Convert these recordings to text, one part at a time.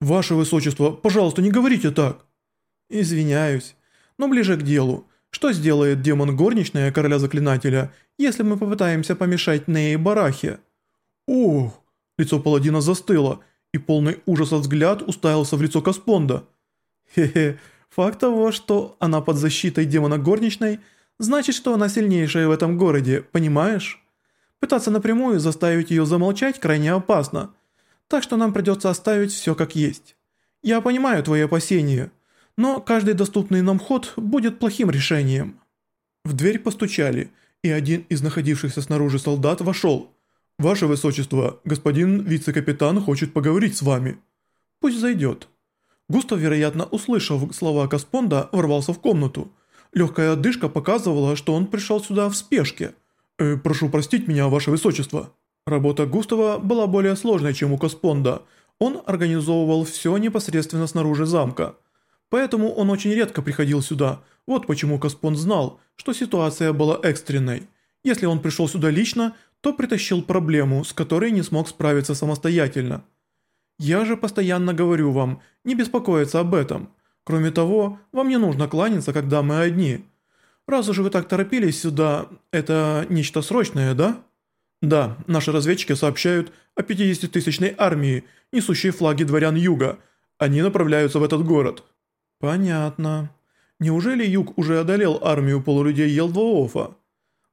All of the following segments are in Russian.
«Ваше Высочество, пожалуйста, не говорите так!» «Извиняюсь, но ближе к делу. Что сделает демон горничная короля заклинателя, если мы попытаемся помешать Нее Барахе?» «Ох!» Лицо паладина застыло, и полный ужаса взгляд уставился в лицо Каспонда. «Хе-хе, факт того, что она под защитой демона горничной, значит, что она сильнейшая в этом городе, понимаешь? Пытаться напрямую заставить ее замолчать крайне опасно, так что нам придется оставить все как есть. Я понимаю твои опасения, но каждый доступный нам ход будет плохим решением». В дверь постучали, и один из находившихся снаружи солдат вошел. «Ваше Высочество, господин вице-капитан хочет поговорить с вами». «Пусть зайдет». Густав, вероятно, услышав слова Каспонда, ворвался в комнату. Легкая одышка показывала, что он пришел сюда в спешке. «Э, «Прошу простить меня, Ваше Высочество». Работа Густава была более сложной, чем у Каспонда. Он организовывал все непосредственно снаружи замка. Поэтому он очень редко приходил сюда. Вот почему Каспонд знал, что ситуация была экстренной. Если он пришел сюда лично, то притащил проблему, с которой не смог справиться самостоятельно. Я же постоянно говорю вам, не беспокоиться об этом. Кроме того, вам не нужно кланяться, когда мы одни. Раз уж вы так торопились сюда, это нечто срочное, да? Да, наши разведчики сообщают о 50-тысячной армии, несущей флаги дворян Юга. Они направляются в этот город. Понятно. Неужели Юг уже одолел армию полулюдей Елдвоофа?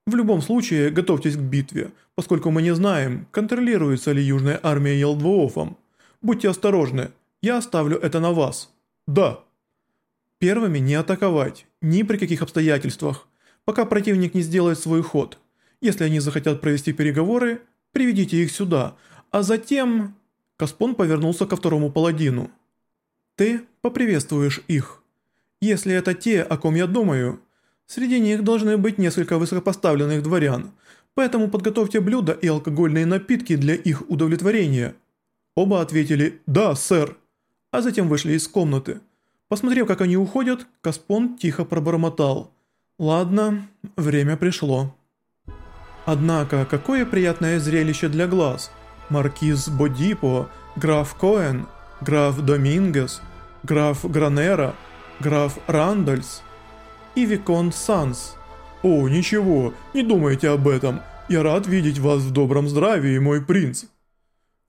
В любом случае, готовьтесь к битве, поскольку мы не знаем, контролируется ли Южная армия Елдвоофом. Будьте осторожны, я оставлю это на вас. Да. Первыми не атаковать, ни при каких обстоятельствах, пока противник не сделает свой ход. Если они захотят провести переговоры, приведите их сюда, а затем... Каспон повернулся ко второму паладину. Ты поприветствуешь их. Если это те, о ком я думаю, среди них должны быть несколько высокопоставленных дворян, поэтому подготовьте блюда и алкогольные напитки для их удовлетворения. Оба ответили «Да, сэр», а затем вышли из комнаты. Посмотрев, как они уходят, Каспон тихо пробормотал. «Ладно, время пришло». Однако, какое приятное зрелище для глаз. Маркиз Бодипо, граф Коэн, граф Домингес, граф Гранера, граф Рандальс и Викон Санс. «О, ничего, не думайте об этом. Я рад видеть вас в добром здравии, мой принц».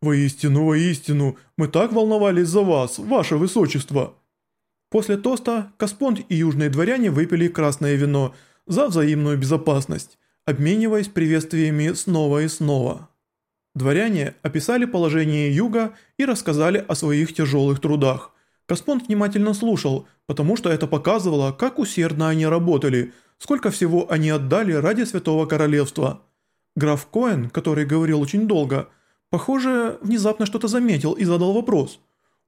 «Воистину, воистину, мы так волновались за вас, ваше высочество!» После тоста Каспонд и южные дворяне выпили красное вино за взаимную безопасность, обмениваясь приветствиями снова и снова. Дворяне описали положение юга и рассказали о своих тяжелых трудах. Каспонд внимательно слушал, потому что это показывало, как усердно они работали, сколько всего они отдали ради Святого Королевства. Граф Коэн, который говорил очень долго, Похоже, внезапно что-то заметил и задал вопрос.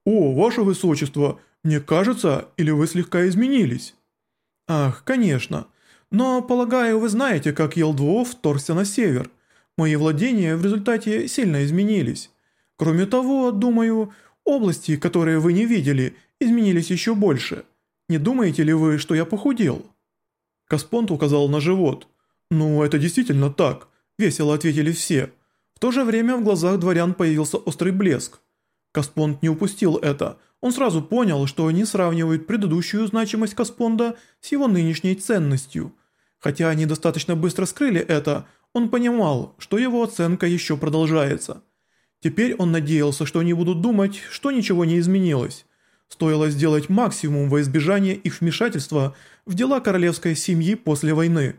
«О, ваше высочество, мне кажется, или вы слегка изменились?» «Ах, конечно. Но, полагаю, вы знаете, как Елдвов вторгся на север. Мои владения в результате сильно изменились. Кроме того, думаю, области, которые вы не видели, изменились еще больше. Не думаете ли вы, что я похудел?» Каспонт указал на живот. «Ну, это действительно так», – весело ответили все. В то же время в глазах дворян появился острый блеск. Каспонд не упустил это. Он сразу понял, что они сравнивают предыдущую значимость Каспонда с его нынешней ценностью. Хотя они достаточно быстро скрыли это, он понимал, что его оценка еще продолжается. Теперь он надеялся, что они будут думать, что ничего не изменилось. Стоило сделать максимум во избежание их вмешательства в дела королевской семьи после войны.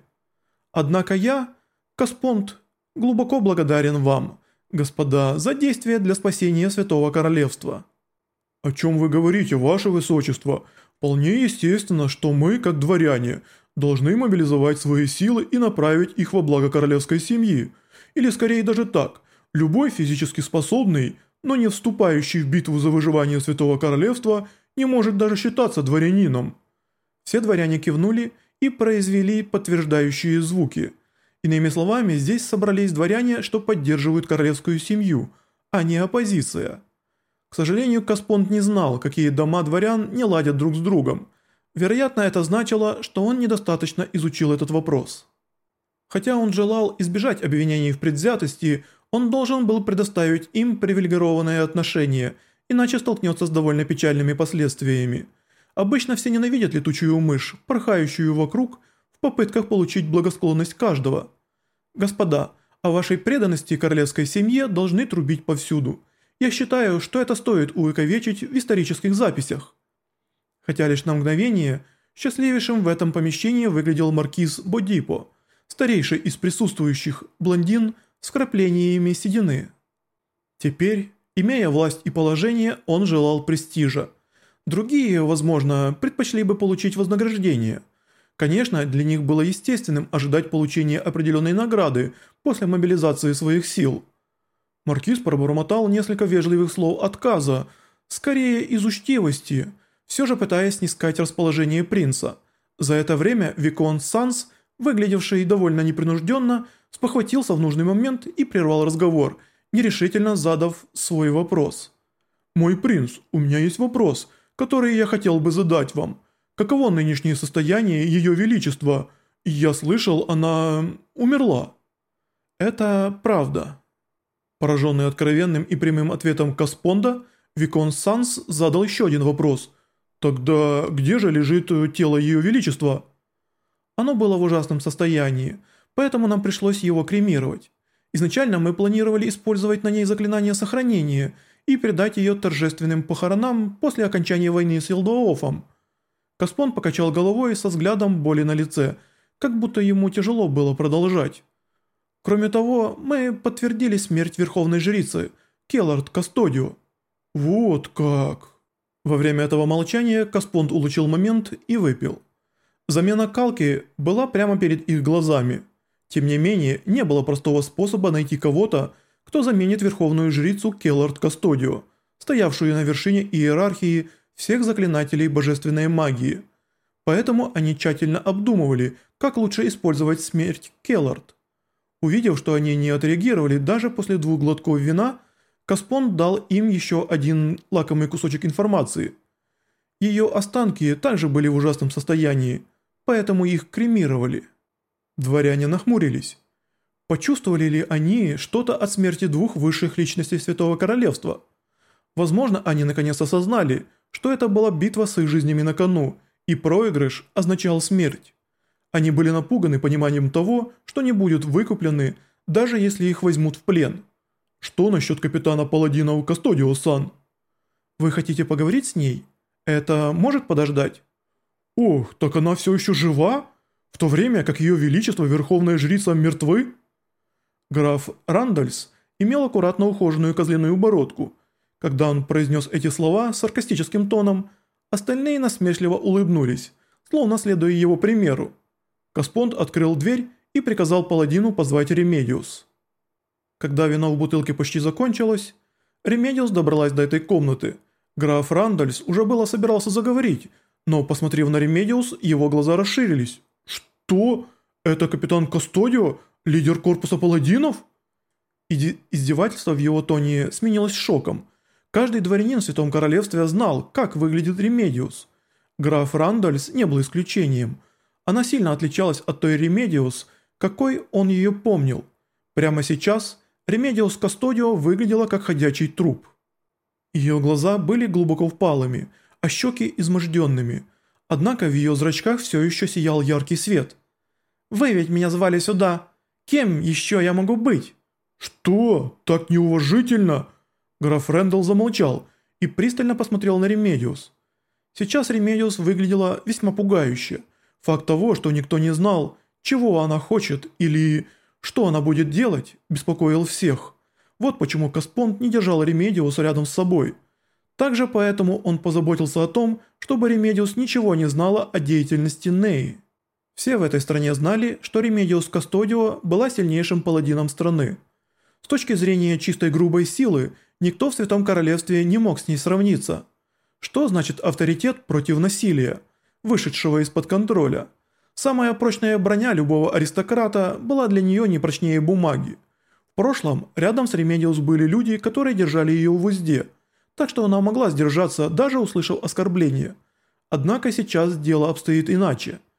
Однако я, Каспонд, Глубоко благодарен вам, господа, за действия для спасения Святого Королевства». «О чем вы говорите, ваше высочество? Вполне естественно, что мы, как дворяне, должны мобилизовать свои силы и направить их во благо королевской семьи. Или скорее даже так, любой физически способный, но не вступающий в битву за выживание Святого Королевства, не может даже считаться дворянином». Все дворяне кивнули и произвели подтверждающие звуки – Иными словами, здесь собрались дворяне, что поддерживают королевскую семью, а не оппозиция. К сожалению, Каспонд не знал, какие дома дворян не ладят друг с другом. Вероятно, это значило, что он недостаточно изучил этот вопрос. Хотя он желал избежать обвинений в предвзятости, он должен был предоставить им привилегированное отношение иначе столкнется с довольно печальными последствиями. Обычно все ненавидят летучую мышь, порхающую вокруг, в попытках получить благосклонность каждого. Господа, о вашей преданности королевской семье должны трубить повсюду. Я считаю, что это стоит увековечить в исторических записях. Хотя лишь на мгновение счастливейшим в этом помещении выглядел маркиз Бодипо, старейший из присутствующих блондин с вкраплениями седины. Теперь, имея власть и положение, он желал престижа. Другие, возможно, предпочли бы получить вознаграждение. Конечно, для них было естественным ожидать получения определенной награды после мобилизации своих сил. Маркиз пробормотал несколько вежливых слов отказа, скорее из учтивости, все же пытаясь снискать расположение принца. За это время Викон Санс, выглядевший довольно непринужденно, спохватился в нужный момент и прервал разговор – нерешительно задав свой вопрос. «Мой принц, у меня есть вопрос, который я хотел бы задать вам. Каково нынешнее состояние Ее Величества? Я слышал, она умерла». «Это правда». Пораженный откровенным и прямым ответом Каспонда, Викон Санс задал еще один вопрос. «Тогда где же лежит тело Ее Величества?» Оно было в ужасном состоянии, поэтому нам пришлось его кремировать. Изначально мы планировали использовать на ней заклинание сохранения и передать ее торжественным похоронам после окончания войны с Елдуофом. Каспон покачал головой со взглядом боли на лице, как будто ему тяжело было продолжать. Кроме того, мы подтвердили смерть Верховной Жрицы, Келлард Кастодио. Вот как. Во время этого молчания Каспонд улучил момент и выпил. Замена калки была прямо перед их глазами – тем не менее, не было простого способа найти кого-то, кто заменит верховную жрицу Келлард Кастодио, стоявшую на вершине иерархии всех заклинателей божественной магии. Поэтому они тщательно обдумывали, как лучше использовать смерть Келлард. Увидев, что они не отреагировали даже после двух глотков вина, Каспон дал им еще один лакомый кусочек информации. Ее останки также были в ужасном состоянии, поэтому их кремировали. Дворяне нахмурились. Почувствовали ли они что-то от смерти двух высших личностей Святого Королевства? Возможно, они наконец осознали, что это была битва с их жизнями на кону, и проигрыш означал смерть. Они были напуганы пониманием того, что не будут выкуплены, даже если их возьмут в плен. Что насчет капитана Паладинов Кастодио-сан? Вы хотите поговорить с ней? Это может подождать? Ох, так она все еще жива? в то время как ее величество верховная жрица мертвы? Граф Рандальс имел аккуратно ухоженную козляную бородку. Когда он произнес эти слова саркастическим тоном, остальные насмешливо улыбнулись, словно следуя его примеру. Каспонд открыл дверь и приказал паладину позвать Ремедиус. Когда вино в бутылке почти закончилось, Ремедиус добралась до этой комнаты. Граф Рандальс уже было собирался заговорить, но, посмотрев на Ремедиус, его глаза расширились. «Что? Это капитан Кастодио? Лидер корпуса паладинов?» Иди Издевательство в его тоне сменилось шоком. Каждый дворянин в Святом Королевстве знал, как выглядит Ремедиус. Граф Рандальс не был исключением. Она сильно отличалась от той Ремедиус, какой он ее помнил. Прямо сейчас Ремедиус Кастодио выглядела как ходячий труп. Ее глаза были глубоко впалыми, а щеки изможденными. Однако в ее зрачках все еще сиял яркий свет. Вы ведь меня звали сюда. Кем еще я могу быть?» «Что? Так неуважительно!» Граф Рандальс замолчал и пристально посмотрел на Ремедиус. Сейчас Ремедиус выглядела весьма пугающе. Факт того, что никто не знал, чего она хочет или что она будет делать, беспокоил всех. Вот почему Каспонд не держал Ремедиус рядом с собой. Также поэтому он позаботился о том, чтобы Ремедиус ничего не знала о деятельности Неи. Все в этой стране знали, что Ремедиус Кастодио была сильнейшим паладином страны. С точки зрения чистой грубой силы, никто в Святом Королевстве не мог с ней сравниться. Что значит авторитет против насилия, вышедшего из-под контроля? Самая прочная броня любого аристократа была для нее не прочнее бумаги. В прошлом рядом с Ремедиус были люди, которые держали ее в узде, так что она могла сдержаться, даже услышав оскорбление. Однако сейчас дело обстоит иначе –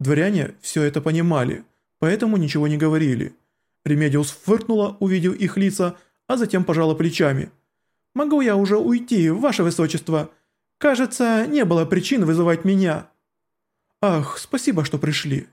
Дворяне все это понимали, поэтому ничего не говорили. Ремедиус фыркнула, увидев их лица, а затем пожала плечами. Могу я уже уйти, ваше высочество? Кажется, не было причин вызывать меня». «Ах, спасибо, что пришли».